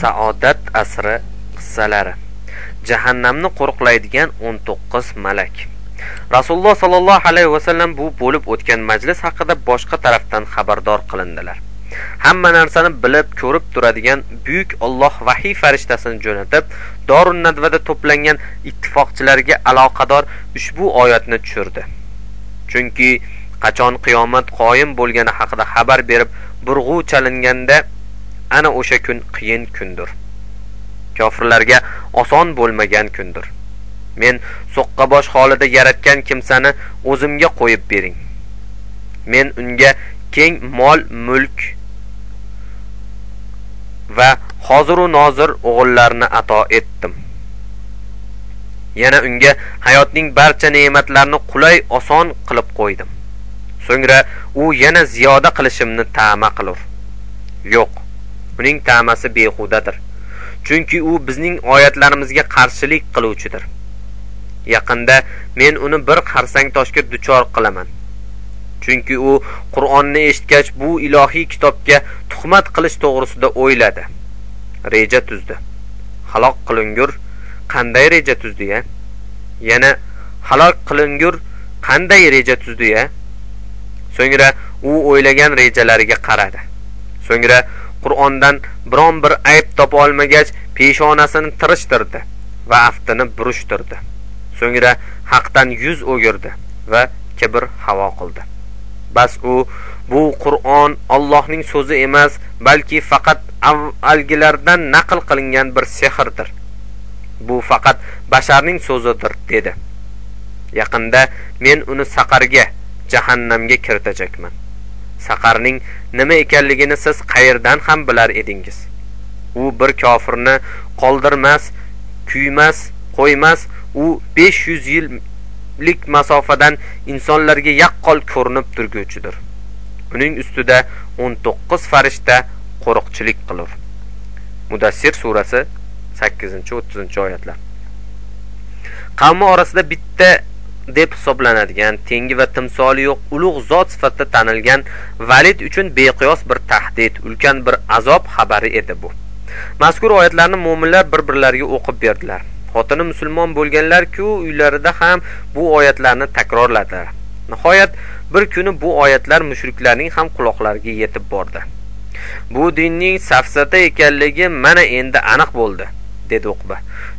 saodat asri qissalari. Jahannamni qo'riqlaydigan 19 malak. Rasululloh sollallohu alayhi vasallam bu bo'lib o'tgan majlis haqida boshqa tarafdan xabardor qilindilar. Hamma narsani bilib ko'rib turadigan buyuk olloh vahiy farishtasini jo'natib dorun nadvada to'plangan ittifoqchilarga aloqador ushbu oyatni tushirdi. Chunki qachon qiyomat qoyim bo'lgani haqida xabar berib burg'u chalinganda ana o'sha kun qiyin kundir. Kofirlarga oson bo'lmagan kundir. Men so'qqabosh holida yaratgan kimsani o'zimga qo'yib bering. Men unga keng mol mulk va hoziru nozir o'g'illarni ato etdim. Yana unga hayotning barcha ne'matlarini qulay oson qilib qo'ydim. So'ngra u yana ziyoda qilishimni ta'ma qilur. Yo'q uning ta'masi behudadir. Chunki u bizning oyatlarimizga qarshilik qiluvchidir. Yaqinda men uni bir xarsang toshga duchor qilaman. Chunki u qur'onni eshitgach bu ilohiy kitobga tuhmat qilish to'g'risida o'yladi. Reja tuzdi. Halok qilingur qanday reja tuzdi ya? Yana halok qilingur qanday reja tuzdi ya? So'ngra u o'ylagan rejalariga qaradi. So'ngra qur'ondan biron bir ayb topa olmagach peshonasini tirishtirdi va aftini burishtirdi. So'ngra haqdan yuz o'girdi va kibr havo qildi. Bas u bu qur'on ollohning so'zi emas balki faqat avvalgilardan naql qilingan bir sehrdir. Bu faqat basharning so'zidir dedi. Yaqinda men uni saqarga jahannamga kiritajakman saqarning nima ekanligini siz qayerdan ham bilar edingiz? U bir kofirni qoldirmas kuymas qo'ymas u 500 yillik masofadan insonlarga yaqqol ko'rinib turguvchidir. Uning ustida 19 farishta qo'riqchilik qilur. Mudassir surasi 8-30 oyatlar. Qavmi orasida bitta deb hisoblanadigan tengi va timsoli yo'q ulug' zot sifatida tanilgan valid uchun beqiyos bir tahdid ulkan bir azob xabari edi bu. Mazkur oyatlarni mo'minlar bir birlariga o'qib berdilar. Xotini musulmon bo'lganlar-ku uylarida ham bu oyatlarni takrorladilar. Nihoyat bir kuni bu oyatlar mushriklarning ham quloqlariga yetib bordi. Bu dinning safsata ekanligi mana endi aniq bo'ldi. Dedi uqba.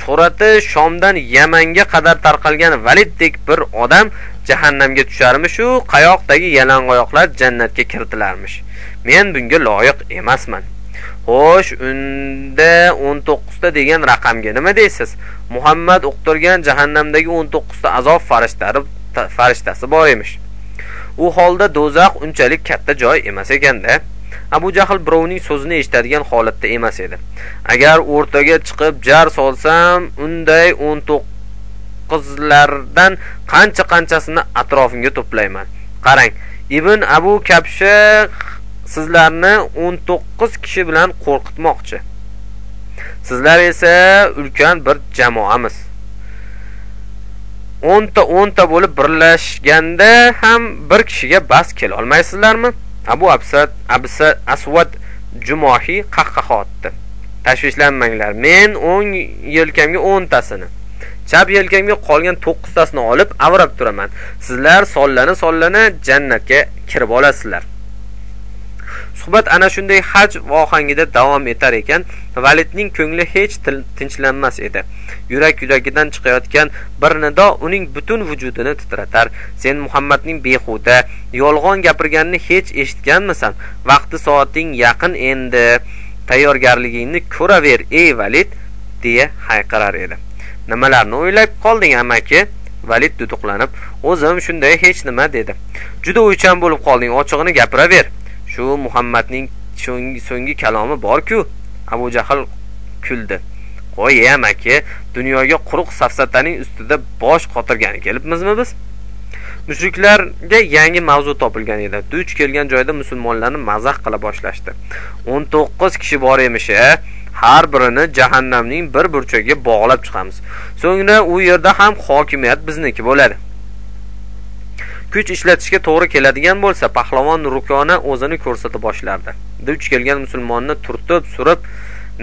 Shuhrati shomdan yamanga qadar tarqalgan validdek bir odam jahannamga tusharmishu qayoqdagi yalang'oyoqlar jannatga kiritilarmish men bunga loyiq emasman. Xo'sh unda o'n to'qqizta degan raqamga nima deysiz? Muhammad uqtirgan jahannamdagi o'n to'qqizta azob farishtalari farishtasi bor emish. U holda do'zax unchalik katta joy emas ekanda. Abu jahl birovning so'zini eshitadigan holatda emas edi. Agar o'rtaga chiqib jar solsam unday o'n to'qqizlardan qancha qanchasini atrofimga to'playman. Qarang ibn abu kabsha sizlarni 19 kishi bilan qo'rqitmoqchi. Sizlar esa ulkan bir jamoamiz. O'nta o'nta bo'lib birlashganda ham bir kishiga bas kelolmaysizlarmi abu absad absa asvad jumohiy qahqaha otdi. Tashvishlanmanglar men o'ng yelkamga o'ntasini. Chap yelkamga qolgan to'qqiztasini olib avrab turaman. Sizlar sollana sollana jannatga kirib olasizlar. Suhbat ana shunday haj ohangida davom etar ekan. Validning ko'ngli hech tinchlanmas edi. Yurak yuragidan chiqayotgan bir nido uning butun vujudini titratar. Sen muhammadning behuda yolg'on gapirganini hech eshitganmisan. Vaqti soating yaqin endi. Tayyorgarligingni ko'raver ey valid deya hayqirar edi. Nimalarni o'ylab qolding amaki? Valid duduqlanib o'zim shunday hech nima dedi. Juda o'ychan bo'lib qolding ochig'ini gapiraver. Shu muhammadning so'nggi kalomi borku? Abu jahl kuldi. Qo'y amaki dunyoga quruq safsataning ustida bosh qotirgani kelibmizmi biz? Mushriklarga yangi mavzu topilgan edi. Duch kelgan joyda musulmonlarni mazax qila boshlashdi. O'n to'qqiz kishi bor emish a har birini jahannamning bir burchagiga bog'lab chiqamiz. So'ngra u yerda ham hokimiyat bizniki bo'ladi. Kuch ishlatishga to'g'ri keladigan bo'lsa pahlavon rukona o'zini ko'rsata boshlardi. Duch kelgan musulmonni turtib surib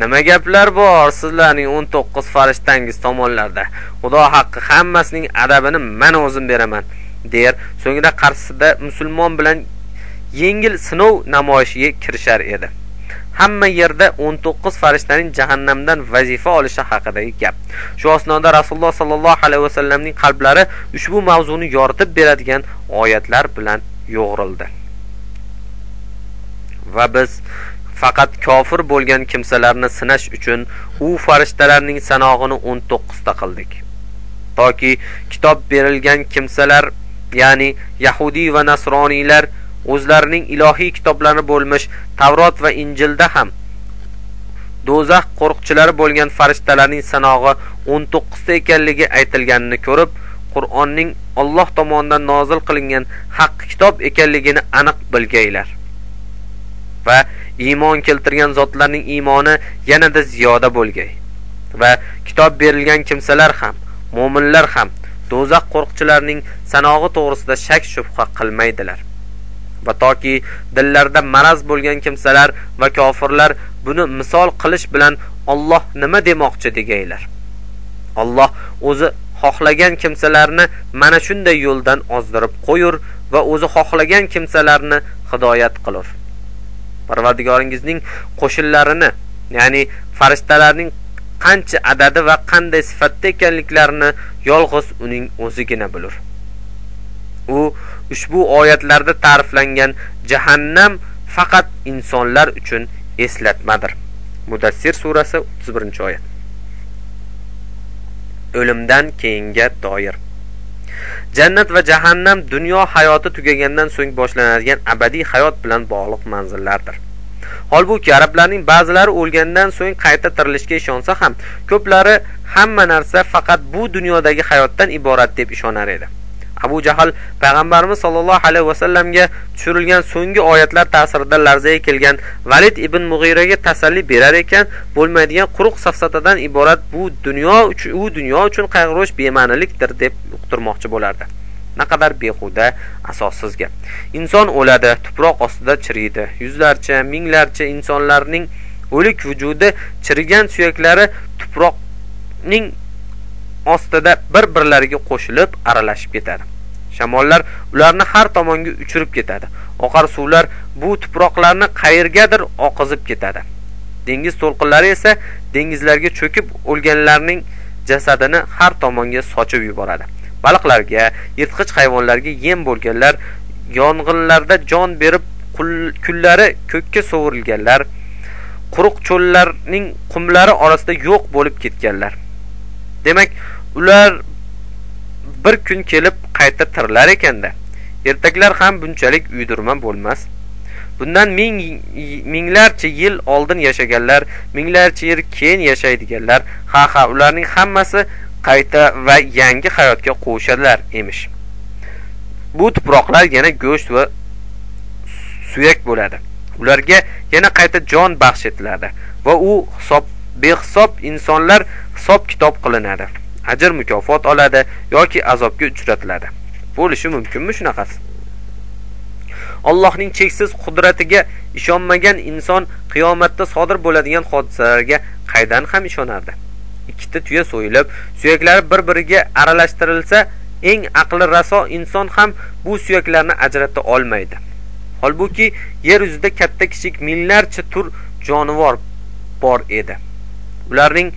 nima gaplar bor sizlarning 19 farishtangiz tomonlarda? Xudo haqqi hammasining adabini man o'zim beraman der. So'ngra qarshisida musulmon bilan yengil sinov namoyishiga kirishar edi. Hamma yerda 19 farishtaning jahannamdan vazifa olishi haqidagi gap. Shu asnoda rasululloh sollallohu alayhi vasallamning qalblari ushbu mavzuni yoritib beradigan oyatlar bilan yo'g'rildi. Va biz faqat kofir bo'lgan kimsalarni sinash uchun u farishtalarning sanog'ini 19 ta qildik. Toki kitob berilgan kimsalar ya'ni yahudiy va nasroniylar o'zlarining ilohiy kitoblarini bo'lmish tavrot va injilda ham do'zax qo'riqchilari bo'lgan farishtalarning sanog'i 19 ta ekanligi aytilganini ko'rib qur'onning Alloh tomonidan nozil qilingan haq kitob ekanligini aniq bilgaylar. Va iymon keltirgan zotlarning iymoni yanada ziyoda bo'lgay. Va kitob berilgan kimsalar ham mo'minlar ham do'zax qo'rqchilarining sanog'i to'g'risida shak shubha qilmaydilar. Va toki dillarida maraz bo'lgan kimsalar va kofirlar buni misol qilish bilan Alloh nima demoqchi degaylar. Alloh o'zi xohlagan kimsalarni mana shunday yo'ldan ozdirib qo'yur va o'zi xohlagan kimsalarni hidoyat qilur. Parvardigoringizning qo'shinlarini ya'ni farishtalarning qancha adadi va qanday sifatda ekanliklarini yolg'iz uning o'zigina bilur. U ushbu oyatlarda ta'riflangan jahannam faqat insonlar uchun eslatmadir. Mudassir surasi 31 oyat. O'limdan keyinga doir. Jannat va jahannam dunyo hayoti tugagandan so'ng boshlanadigan abadiy hayot bilan bog'liq manzillardir. Holbuki arablarning ba'zilari o'lgandan so'ng qayta tirilishga ishonsa ham ko'plari hamma narsa faqat bu dunyodagi hayotdan iborat deb ishonar edi. Abu jahl payg'ambarimiz sollallohu alayhi vasallamga tushirilgan so'nggi oyatlar ta'sirida larzaga kelgan. Valid ibn mug'iraga tasalli berar ekan bo'lmaydigan quruq safsatadan iborat bu dunyo uchun u dunyo uchun qayg'urish bema'nilikdir deb uqtirmoqchi bo'lardi. Naqadar behuda asossiz gap inson o'ladi tuproq ostida chiriydi. Yuzlarcha minglarcha insonlarning o'lik vujudi chirigan suyaklari tuproqning ostida bir birlariga qo'shilib aralashib ketadi. Shamollar ularni har tomonga uchirib ketadi. Oqar suvlar bu tuproqlarni qayergadir oqizib ketadi. Dengiz to'lqinlari esa dengizlarga cho'kib o'lganlarning jasadini har tomonga sochib yuboradi. Baliqlarga yirtqich hayvonlarga yem bo'lganlar yong'inlarda jon berib kullari ko'kka sovurilganlar quruq cho'llarning qumlari orasida yo'q bo'lib ketganlar. Demak ular bir kun kelib qayta tirilar ekanda ertaklar ham bunchalik uydirma bo'lmas. Bundan ming minglarcha yil oldin yashaganlar minglarcha yil keyin yashaydiganlar ha ha ularning hammasi qayta va yangi hayotga qo'shadilar emish. Bu tuproqlar yana go'sht va suyak bo'ladi. Ularga yana qayta jon baxsh etiladi va u hisob behisob insonlar hisob kitob qilinadi. Ajr mukofot oladi yoki azobga uchratiladi. Bo'lishi mumkinmi shunaqasi? Allohning cheksiz qudratiga ishonmagan inson qiyomatda sodir bo'ladigan hodisalarga qaydan ham ishonardi? Ikkita tuya so'yilib suyaklari bir biriga aralashtirilsa eng aqli raso inson ham bu suyaklarni ajrata olmaydi. Holbuki yer yuzida katta kichik minglarcha tur jonivor bor edi. Ularning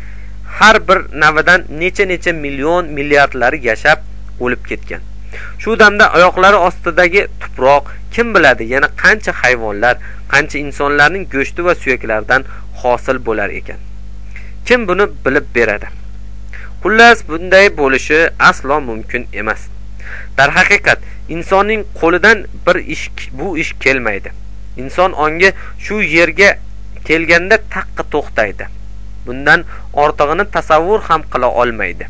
har bir navidan necha necha million milliardlari yashab o'lib ketgan. Shu damda oyoqlari ostidagi tuproq kim biladi yana qancha hayvonlar qancha insonlarning go'shti va suyaklaridan hosil bo'lar ekan. Kim buni bilib beradi? Xullas bunday bo'lishi aslo mumkin emas. Darhaqiqat insonning qo'lidan bir ish bu ish kelmaydi. Inson ongi shu yerga kelganda taqqa to'xtaydi. Bundan ortig'ini tasavvur ham qila olmaydi.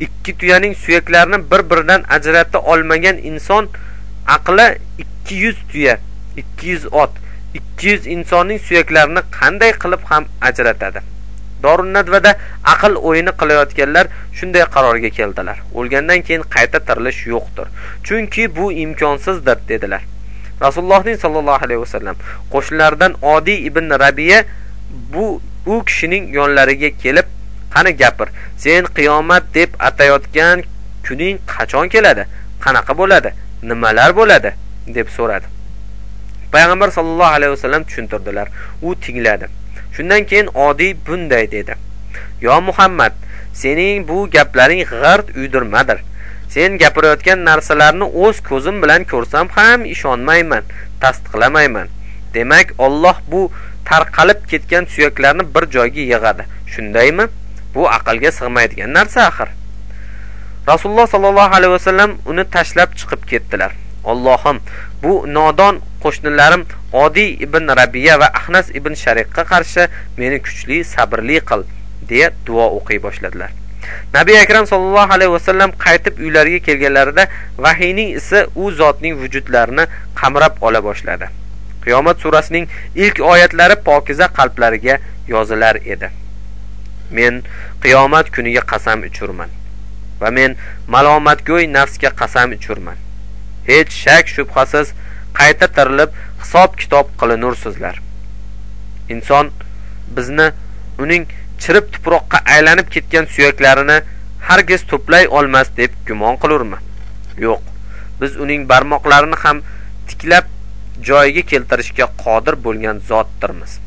Ikki tuyaning suyaklarini bir biridan ajrata olmagan inson aqli ikki yuz tuya ikki yuz ot ikki yuz insonning suyaklarini qanday qilib ham ajratadi? Dorunnadvada aql o'yini qilayotganlar shunday qarorga keldilar. O'lgandan keyin qayta tirilish yo'qdir. Chunki bu imkonsizdir dedilar. Rasulullohning sollallohu alayhi vasallam qo'shnilaridan odiy ibn rabiya bu u kishining yonlariga kelib qani gapir sen qiyomat deb atayotgan kuning qachon keladi? Qanaqa bo'ladi? Nimalar bo'ladi? deb so'radi. Payg'ambar sollallohu alayhi vasallam tushuntirdilar. U tingladi. Shundan keyin odiy bunday dedi. Yo muhammad sening bu gaplaring g'irt uydirmadir. Sen gapirayotgan narsalarni o'z ko'zim bilan ko'rsam ham ishonmayman tasdiqlamayman. Demak olloh bu tarqalib ketgan suyaklarni bir joyga yig'adi. Shundaymi? Bu aqlga sig'maydigan narsa axir. Rasululloh sollallohu alayhi vasallam uni tashlab chiqib ketdilar. Ollohim bu nodon qo'shnilarim odiy ibn rabiya va ahnas ibn shariqqa qarshi meni kuchli sabrli qil deya duo o'qiy boshladilar. Nabiy akram sollallohu alayhi vasallam qaytib uylariga kelganlarida vahiyning isi u zotning vujudlarini qamrab ola boshladi. Qiyomat surasining ilk oyatlari pokiza qalblariga yozilar edi. Men qiyomat kuniga qasam ichurman va men malomatgo'y nafsga qasam ichurman hech shak shubhasiz qayta tirilib hisob kitob qilinursizlar. Inson bizni uning chirib tuproqqa aylanib ketgan suyaklarini hargiz to'play olmas deb gumon qilurmi? Yo'q biz uning barmoqlarini ham tiklab joyiga keltirishga qodir bo'lgan zotdirmiz.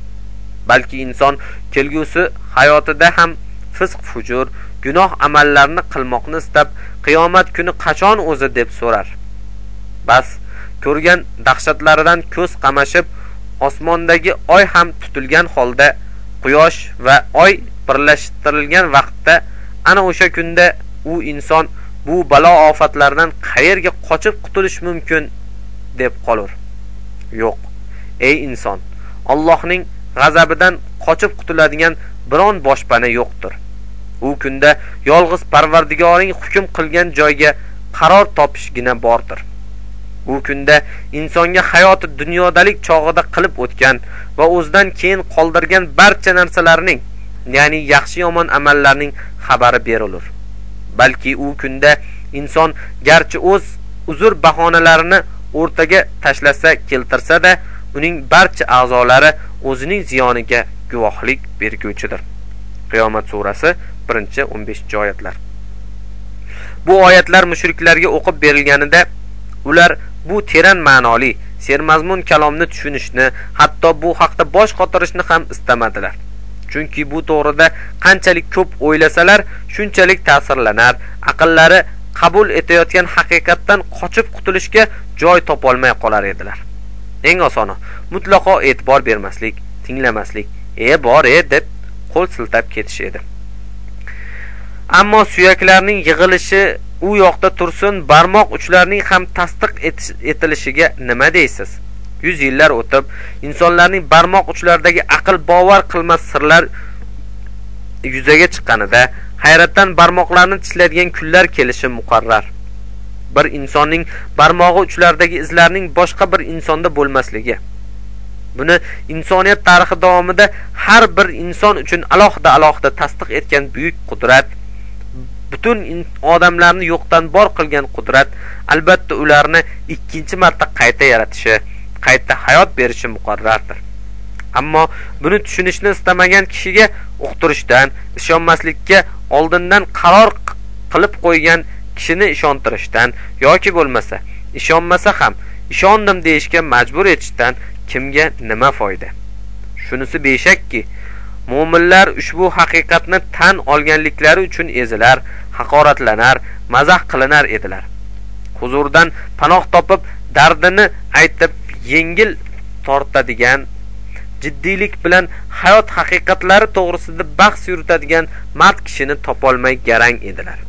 Balki inson kelgusi hayotida ham fisq fujur gunoh amallarni qilmoqni istab qiyomat kuni qachon o'zi deb so'rar. Bas ko'rgan dahshatlaridan ko'z qamashib osmondagi oy ham tutilgan holda quyosh va oy birlashtirilgan vaqtda ana o'sha kunda u inson bu balo ofatlardan qayerga qochib qutulish mumkin deb qolur. Yo'q. Ey inson allohning g'azabidan qochib qutuladigan biron boshpana yo'qdir. U kunda yolg'iz parvardigoring hukm qilgan joyga qaror topishgina bordir. U kunda insonga hayoti dunyodalik chog'ida qilib o'tgan va o'zidan keyin qoldirgan barcha narsalarning ya'ni yaxshi yomon amallarning xabari berilur balki u kunda inson garchi o'z uzr bahonalarini o'rtaga tashlasa keltirsa-da, uning barcha a'zolari o'zining ziyoniga guvohlik berguvchidir. Qiyomat surasi birinchi o'n beshinchi oyatlar. Bu oyatlar mushriklarga o'qib berilganida ular bu teran ma'noli sermazmun kalomni tushunishni hatto bu haqda bosh qotirishni ham istamadilar. Chunki bu to'g'rida qanchalik ko'p o'ylasalar shunchalik ta'sirlanar aqllari qabul etayotgan haqiqatdan qochib qutulishga joy topolmay qolar edilar. Eng osoni mutlaqo e'tibor bermaslik tinglamaslik e bor e deb qo'l siltab ketish edi. Ammo suyaklarning yig'ilishi u yoqda tursin barmoq uchlarining ham tasdiq etilishiga nima deysiz? Yuz yillar o'tib insonlarning barmoq uchlaridagi aql bovar qilmas sirlar yuzaga chiqqanida hayratdan barmoqlarni tishlaydigan kunlar kelishi muqarrar. Bir insonning barmog'i uchlaridagi izlarning boshqa bir insonda bo'lmasligi. Buni insoniyat tarixi davomida har bir inson uchun alohida alohida tasdiq etgan buyuk qudrat butun odamlarni yo'qdan bor qilgan qudrat albatta ularni ikkinchi marta qayta yaratishi qayta hayot berishi muqarrardir. Ammo buni tushunishni istamagan kishiga uqtirishdan ishonmaslikka oldindan qaror qilib qo'ygan kishini ishontirishdan yoki bo'lmasa ishonmasa ham ishondim deyishga majbur etishdan kimga nima foyda? Shunisi beshakki mo'minlar ushbu haqiqatni tan olganliklari uchun ezilar haqoratlanar mazax qilinar edilar. Huzurdan panoh topib dardini aytib yengil tortadigan jiddiylik bilan hayot haqiqatlari to'g'risida bahs yuritadigan mard kishini topolmay garang edilar.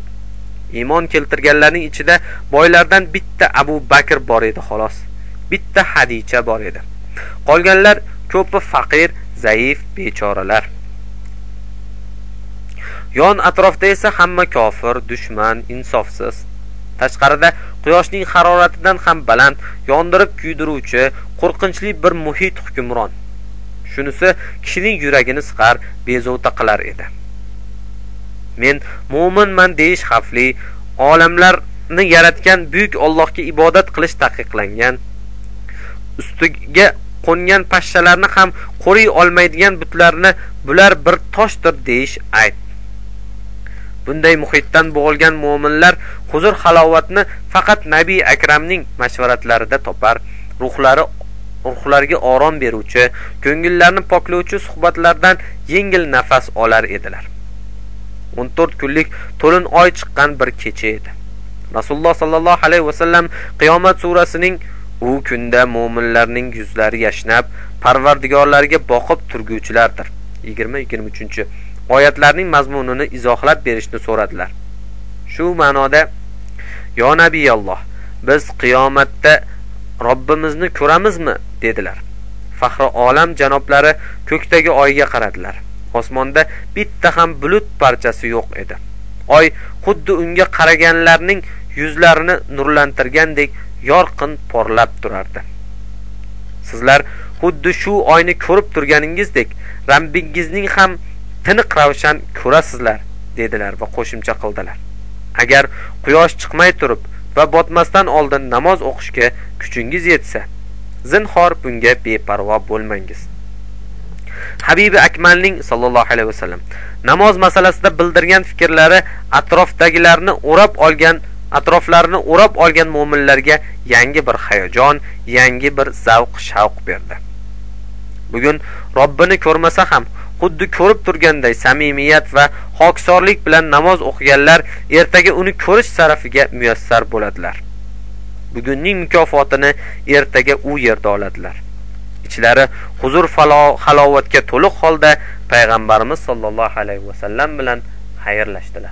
Iymon keltirganlarning ichida boylardan bitta abu bakr bor edi xolos. Bitta hadicha bor edi. Qolganlar ko'pi faqir zaif bechoralar. Yon atrofda esa hamma kofir dushman insofsiz. Tashqarida quyoshning haroratidan ham baland yondirib kuydiruvchi qo'rqinchli bir muhit hukmron. Shunisi kishining yuragini siqar bezovta qilar edi. Men mo'minman deyish xavfli olamlarni yaratgan buyuk ollohga ibodat qilish taqiqlangan ustiga qo'ngan pashshalarni ham qo'riy olmaydigan butlarni bular bir toshdir deyish ayb bunday muhitdan bo'g'ilgan mo'minlar huzur halovatni faqat nabiy akramning mashvaratlarida topar ruhlari ruhlarga orom beruvchi ko'ngillarni poklovchi suhbatlardan yengil nafas olar edilar. O'n to'rt kunlik to'lin oy chiqqan bir kecha edi. Rasululloh sollallohu alayhi vasallam qiyomat surasining u kunda mo'minlarning yuzlari yashnab parvardigorlariga boqib turguvchilardir. Yigirma yigirma uchinchi oyatlarning mazmunini izohlab berishni so'radilar. Shu ma'noda yo nabiyalloh biz qiyomatda robbimizni ko'ramizmi? Dedilar. Fahri olam janoblari ko'kdagi oyga qaradilar. Osmonda bitta ham bulut parchasi yo'q edi. Oy xuddi unga qaraganlarning yuzlarini nurlantirgandek yorqin porlab turardi. Sizlar xuddi shu oyni ko'rib turganingizdek rabbingizning ham tiniq ravshan ko'rasizlar dedilar va qo'shimcha qildilar. Agar quyosh chiqmay turib va botmasdan oldin namoz o'qishga kuchingiz yetsa zinhor bunga beparvo bo'lmangiz. Habibi akmalning sollallohu alayhi vasallam namoz masalasida bildirgan fikrlari atrofdagilarni o'rab olgan atroflarini o'rab olgan mo'minlarga yangi bir hayajon yangi bir zavq shavq berdi. Bugun robbini ko'rmasa ham xuddi ko'rib turganday samimiyat va hokisorlik bilan namoz o'qiganlar ertaga uni ko'rish sarafiga muyassar bo'ladilar. Bugunning mukofotini ertaga u yerda oladilar. Ichlari huzur halovatga to'liq holda payg'ambarimiz sollallohu alayhi vasallam bilan xayrlashdilar.